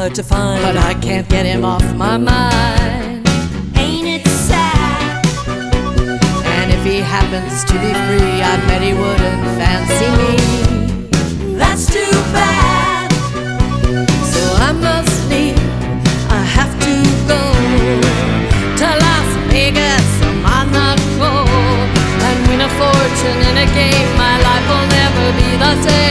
hard to find, but I can't get him off my mind. Ain't it sad? And if he happens to be free, I bet he wouldn't fancy me. That's too bad. So I must leave. I have to go to Las Vegas. I'm and win a fortune in a game. My life will never be the same.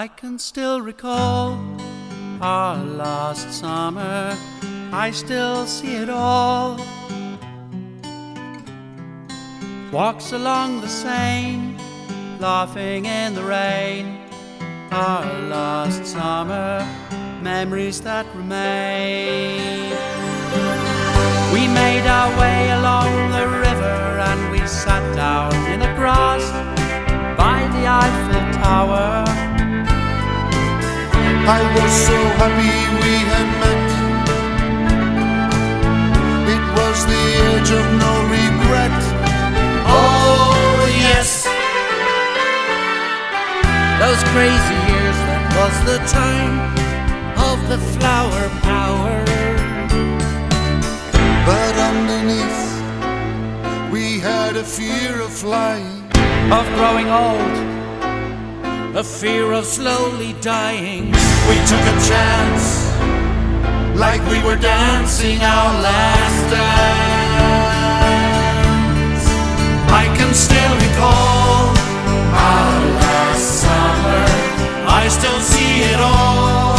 I can still recall our last summer. I still see it all. Walks along the Seine, laughing in the rain. Our last summer, memories that remain. We made our way along the river and we sat down in the grass by the Eiffel Tower. I was so happy we had met. It was the age of no regret. Oh, yes. Those crazy years, that was the time of the flower power. But underneath, we had a fear of flying. Of growing old, a fear of slowly dying. We took a chance, like we were dancing our last dance. I can still recall our last summer. I still see it all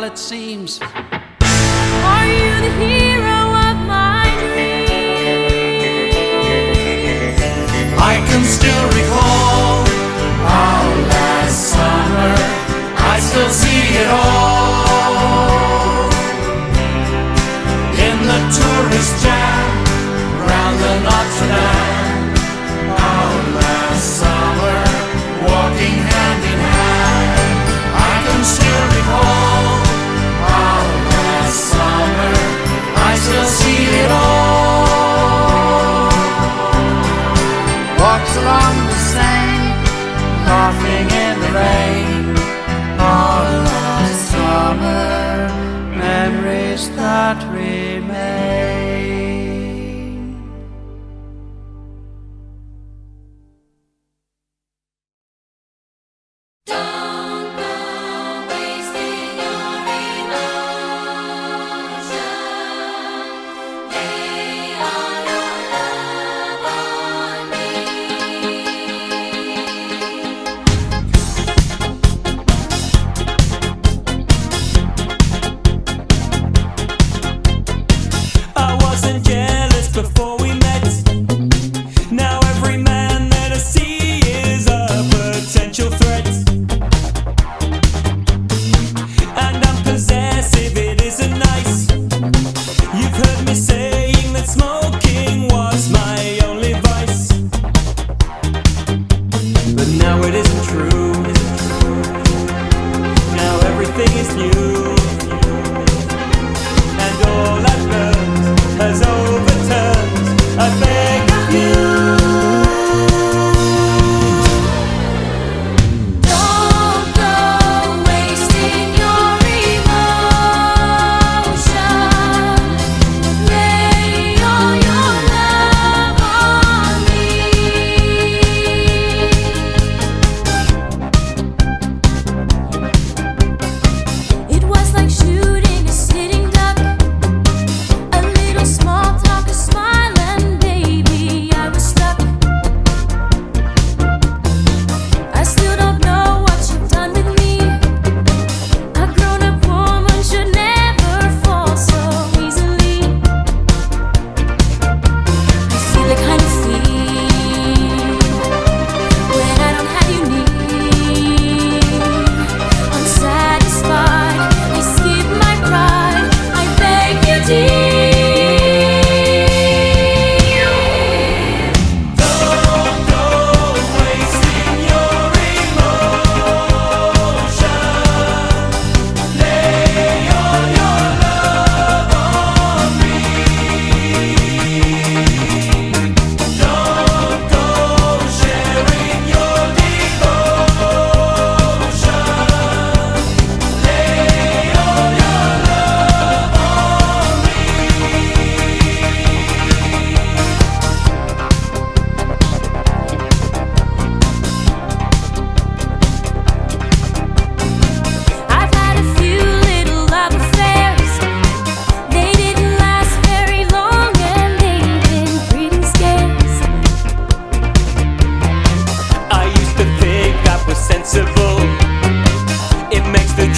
Dull it seems. Are you the hero of my dreams? I can still recall that remain.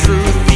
truth.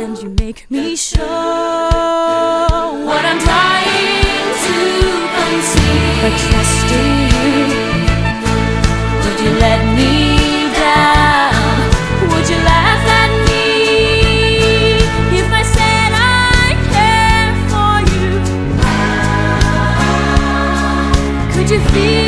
And you make me show what I'm trying to conceal. But trust in you, would you let me down? Would you laugh at me if I said I care for you? Could you feel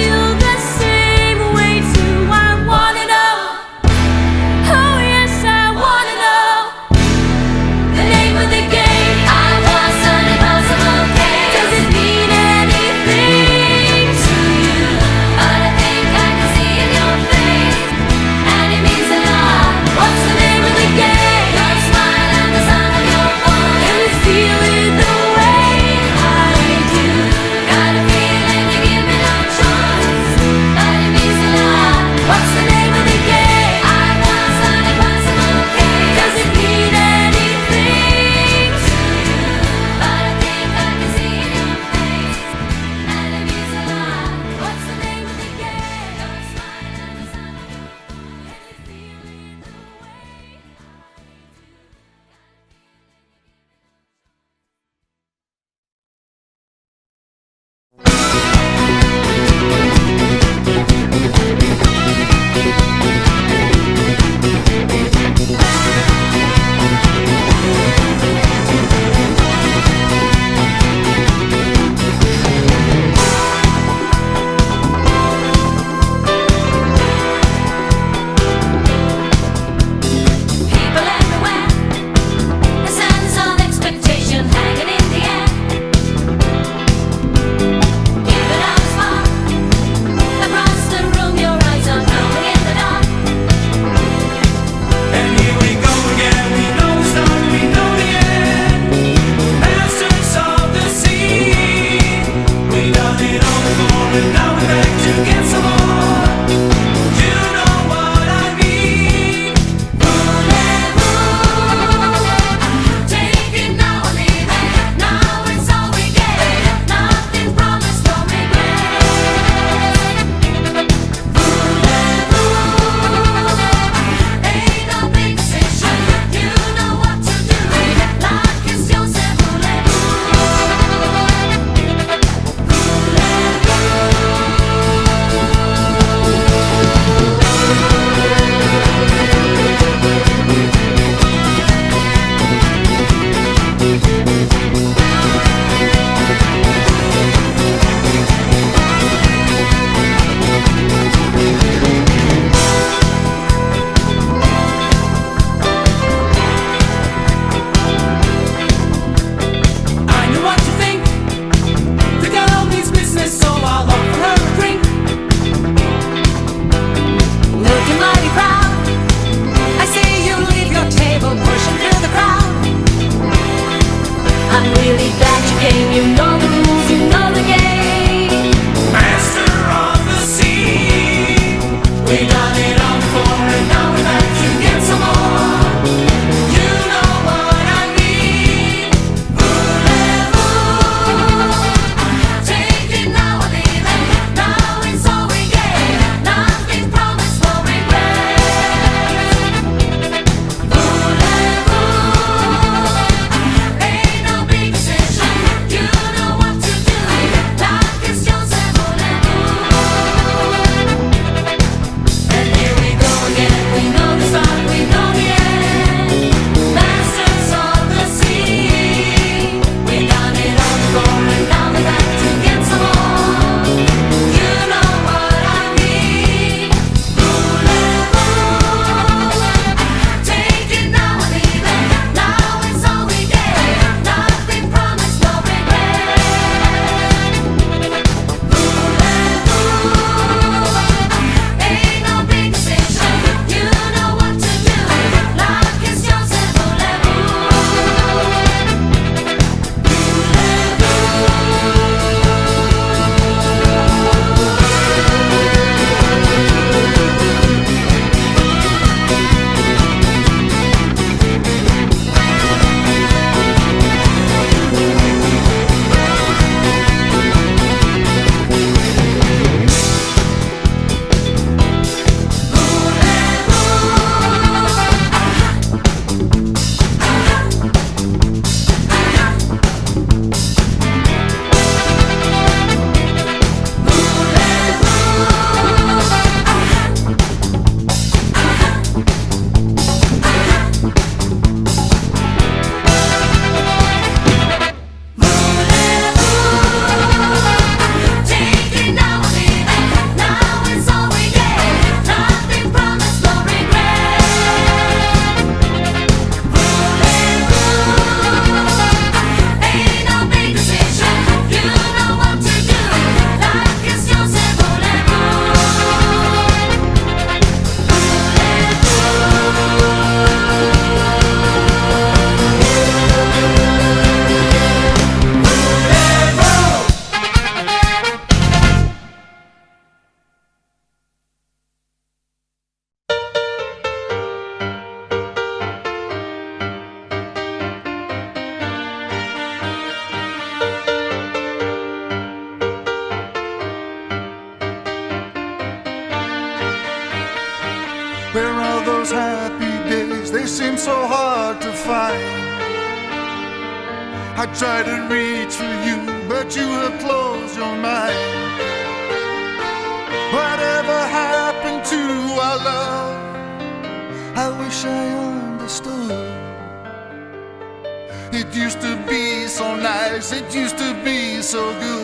so good.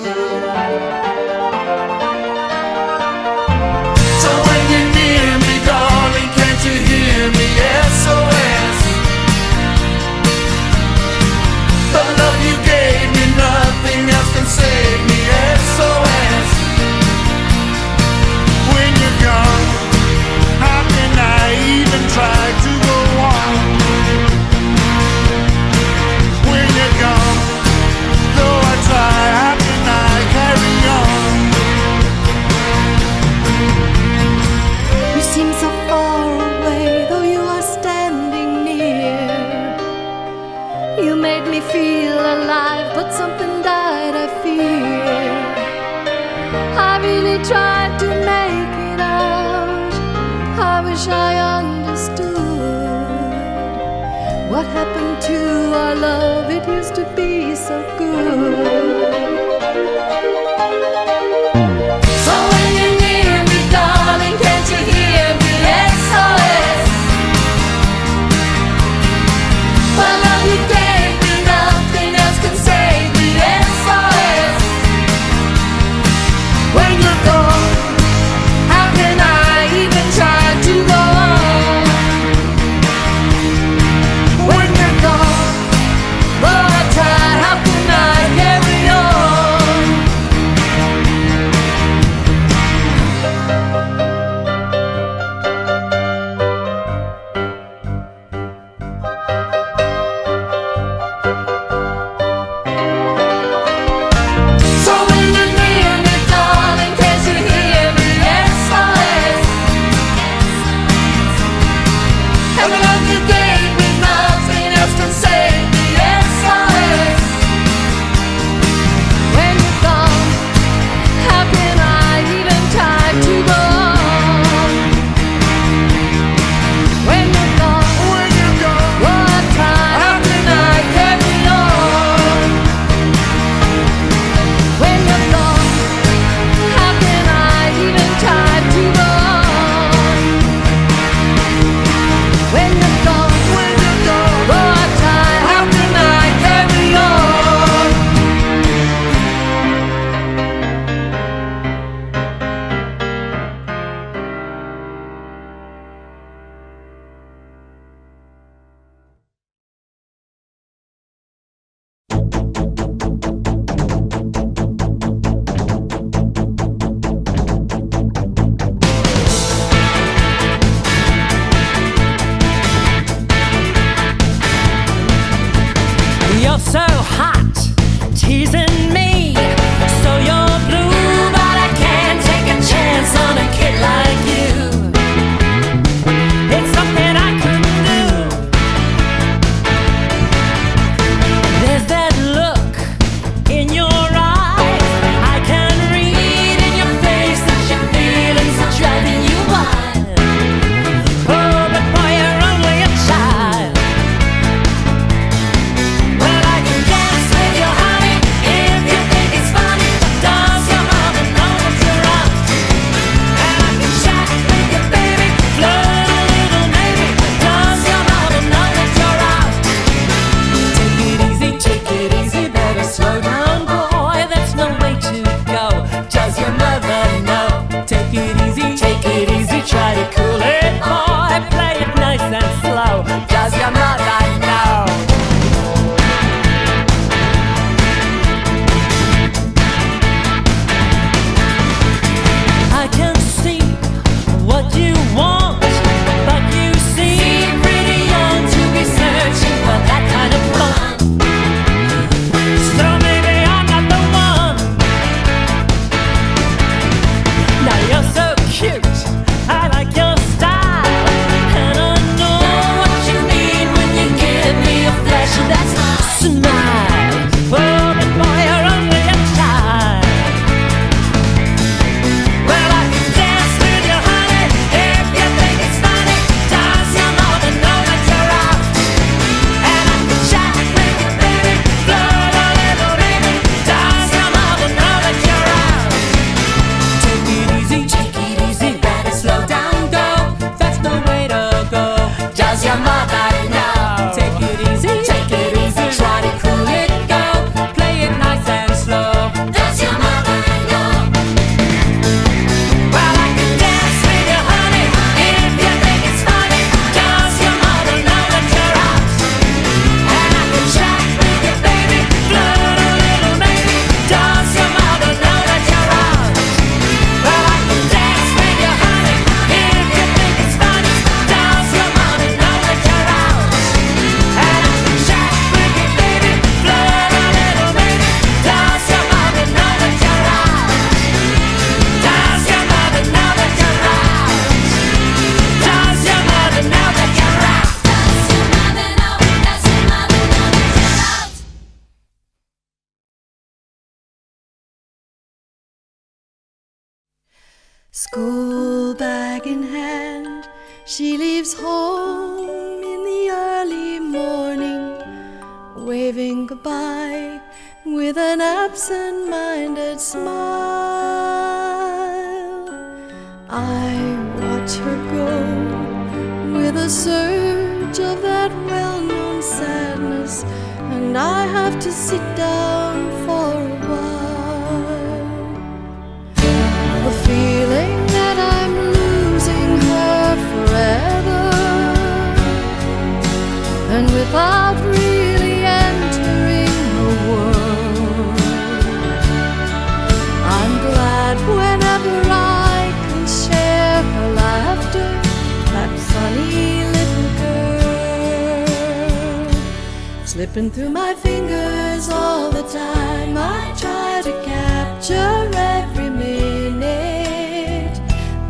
Slipping through my fingers all the time, I try to capture every minute.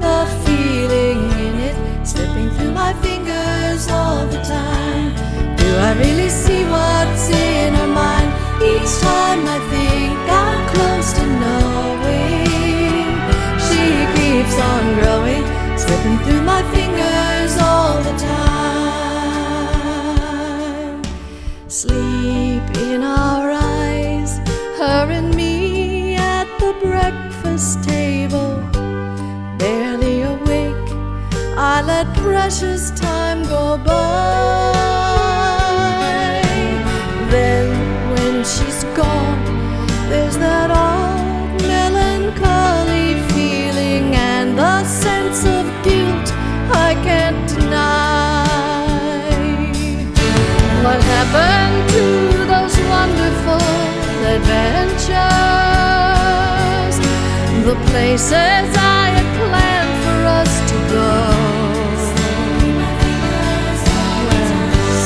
The feeling in it, slipping through my fingers all the time. Do I really see what's in her mind? Each time I think I'm close to knowing, she keeps on growing, slipping through my fingers precious time go by. Then, when she's gone, there's that odd melancholy feeling and the sense of guilt I can't deny. What happened to those wonderful adventures? The places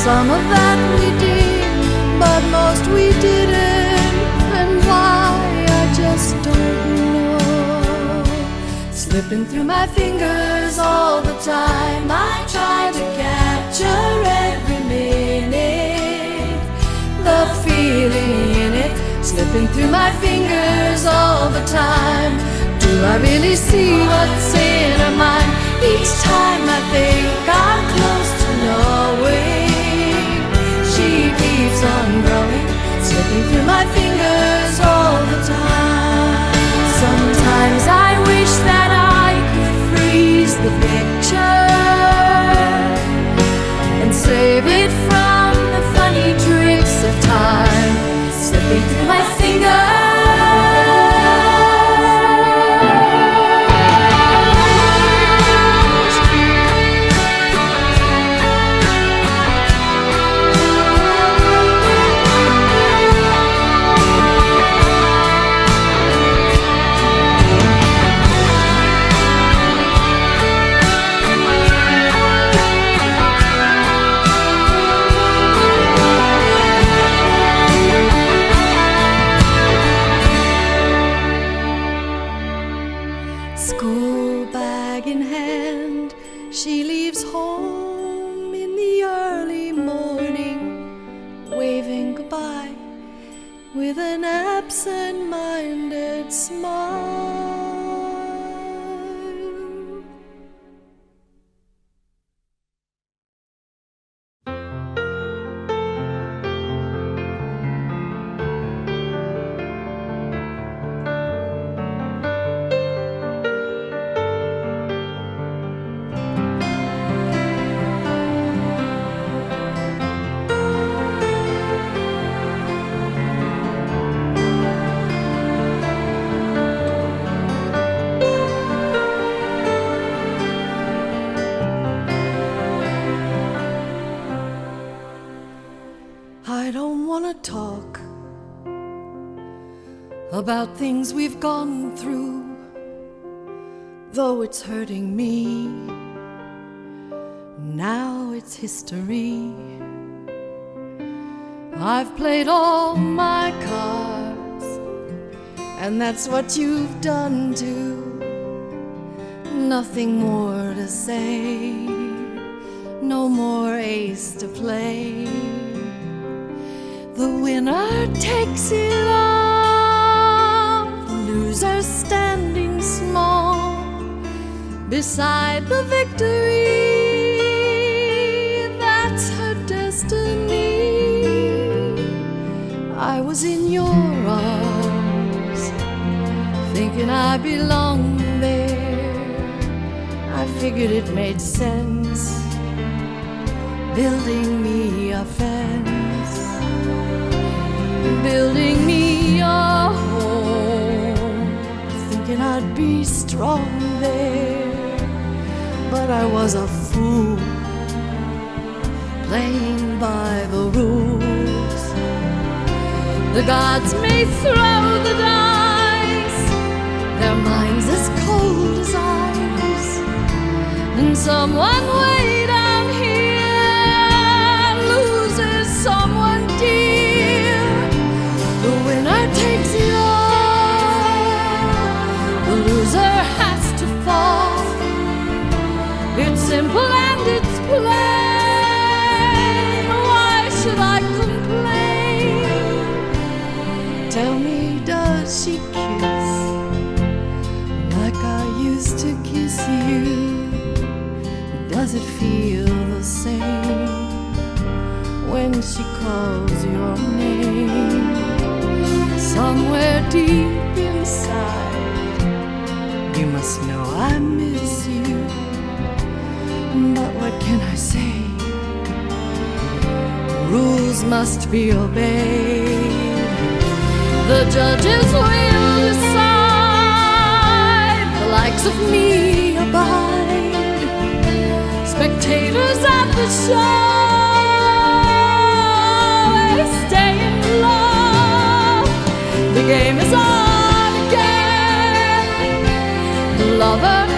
Some of that we did, but most we didn't. And why, I just don't know. Slipping through my fingers all the time, I try to capture every minute. The feeling in it, slipping through my fingers all the time. Do I really see what's in her mind? Each time I think I'm close to she keeps on growing, slipping through my fingers all the time. Sometimes I wish that I could freeze the picture and save it from the funny tricks of time slipping through my fingers. Gone through, though it's hurting me. Now it's history. I've played all my cards, and that's what you've done too. Nothing more to say, no more ace to play. The winner takes it all, the loser standing small beside the victory. That's her destiny. I was in your arms, thinking I belonged there. I figured it made sense, building me a fence, building me a thinking I'd be strong there. But I was a fool, playing by the rules. The gods may throw the dice, their minds as cold as ice. And someone way you? Does it feel the same when she calls your name? Somewhere deep inside, you must know I miss you. But what can I say? Rules must be obeyed. The judges will decide. The likes of me the stay in love. The game is on again. Lover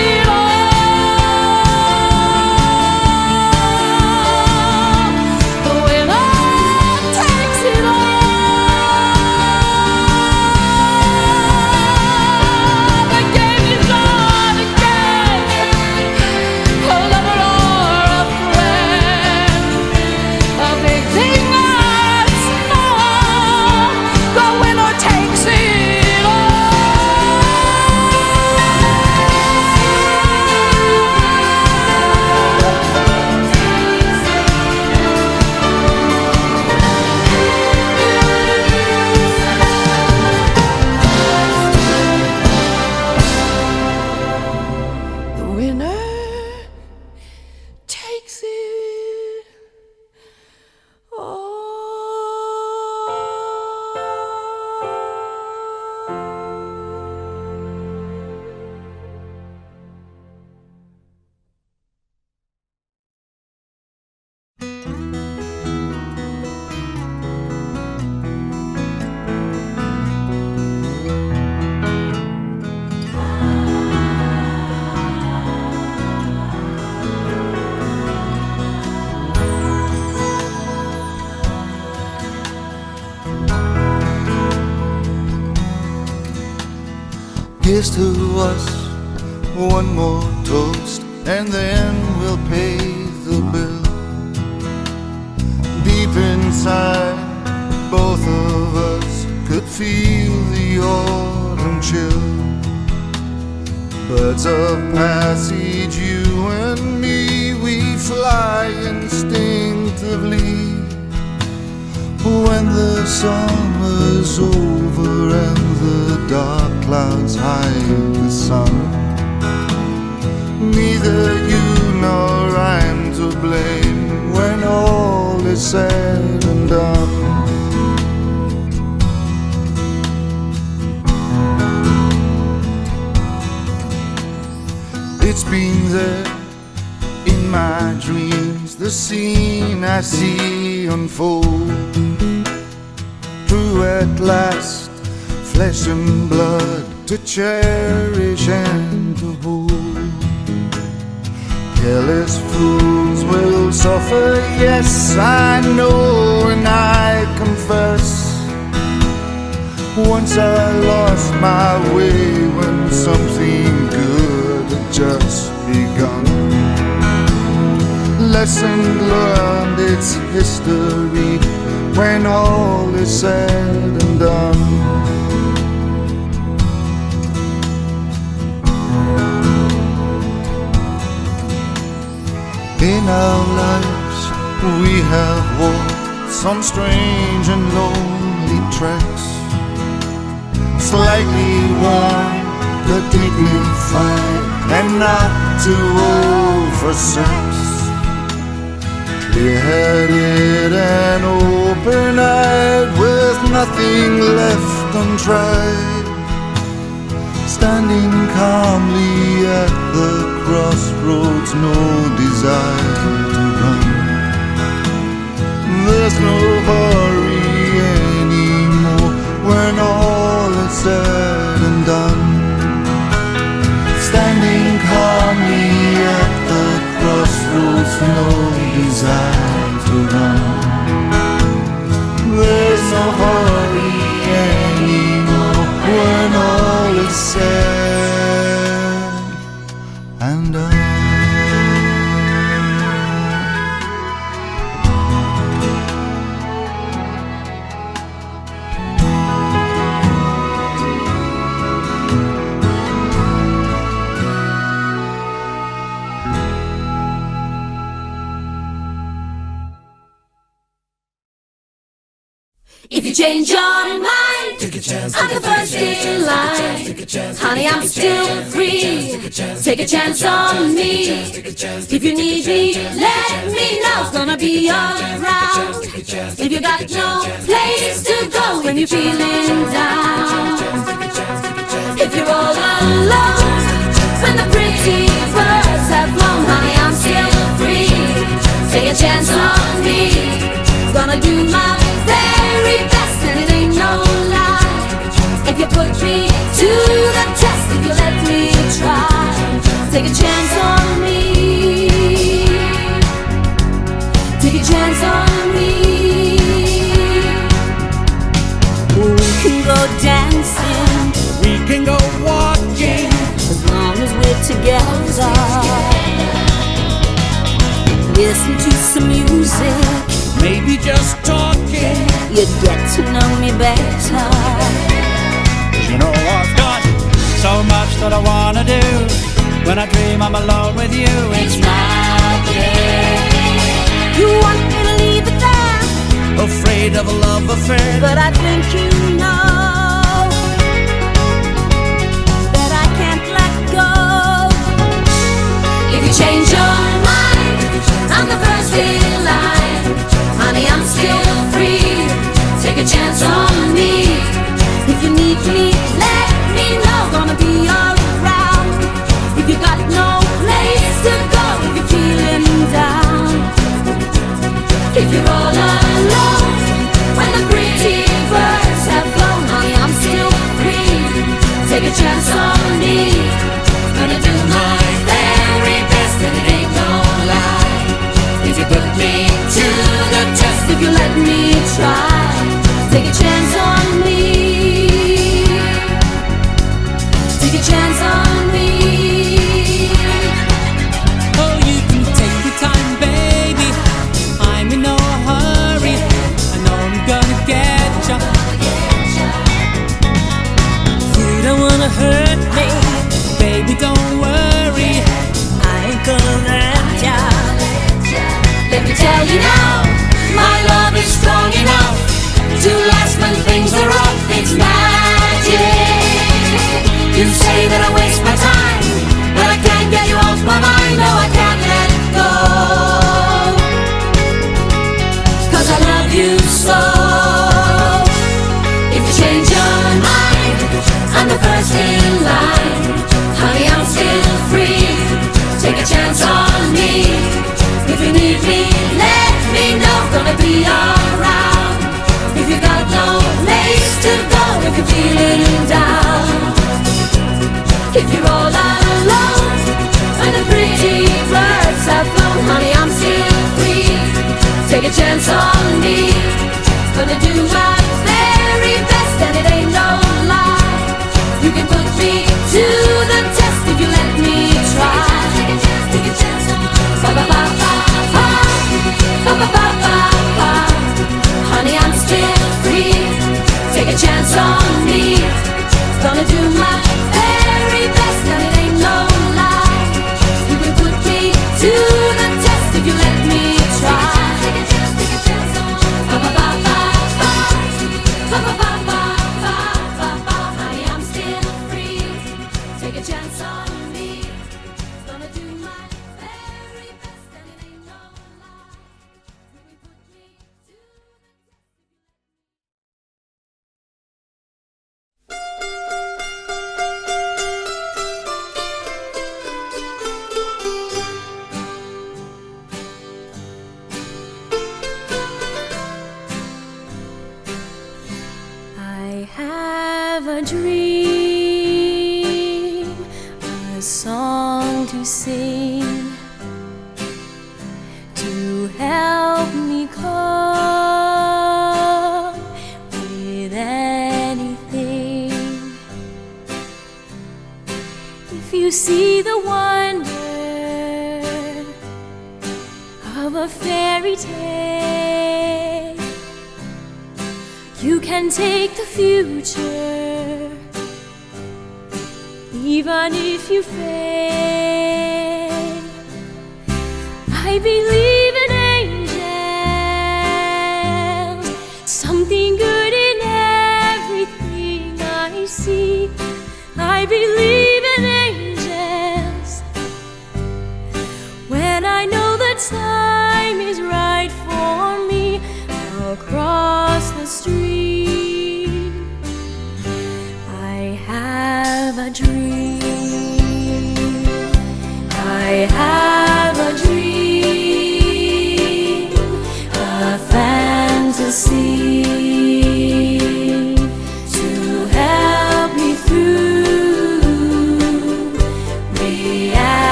passage, you and me, we fly instinctively. When the summer's over and the dark clouds hide the sun, neither you nor I'm to blame when all is said and done. It's been there in my dreams, the scene I see unfold. True at last, flesh and blood to cherish and to hold. Careless fools will suffer, yes, I know and I confess. Once I lost my way when something just begun. Lesson learned, it's history when all is said and done. In our lives, we have walked some strange and lonely tracks. Slightly worn, but dignified, and not too old for sex. Clear-headed and open-eyed, with nothing left untried standing calmly at the crossroads, no desire to run. There's no hurry anymore when all is said and done. Standing me at the crossroads, no desire to run. There's no hurry anymore when all is said change your mind, take a chance. I'm the first in line. Honey, I'm still free. Take a chance on me. If you need me, let me know. It's gonna be around. If you got no place to go when you're feeling down. If you're all alone, when the pretty birds have flown, honey, I'm still free. Take a chance on me. Gonna do my to the test, if you let me try, take a chance on me. Take a chance on me. We can go dancing We can go walking. as long as we're together. Listen to some music, Maybe just talking. you'd get to know me better. So much that I wanna do. When I dream I'm alone with you, it's magic. You want me to leave it there, Afraid of a love affair. but I think you know that I can't let go. If you change your mind, I'm the first in line. Honey, I'm still free. Take a chance on me. If you need me, If you got no place to go, if you're feeling down, if you're all alone,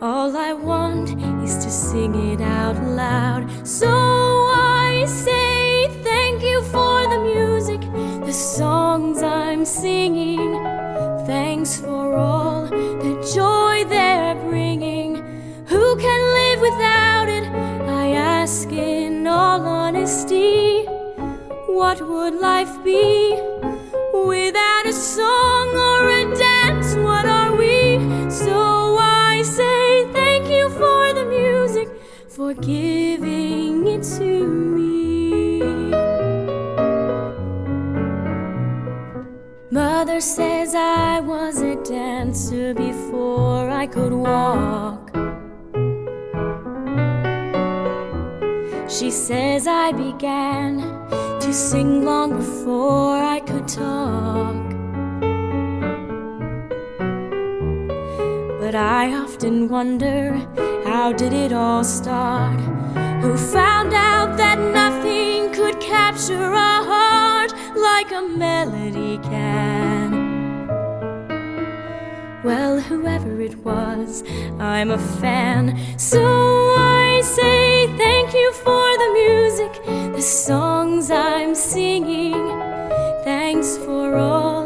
All I want is to sing it out loud. So I say thank you for the music, the songs I'm singing. Thanks for all the joy they're bringing. Who can live without it? I ask in all honesty. What would life be without a song or a dance? What are we? So I say for giving it to me. Mother says I was a dancer before I could walk. She says I began to sing long before I could talk. But I often wonder how did it all start? Who found out that nothing could capture a heart like a melody can? Well, whoever it was, I'm a fan. So I say thank you for the music, the songs I'm singing. Thanks for all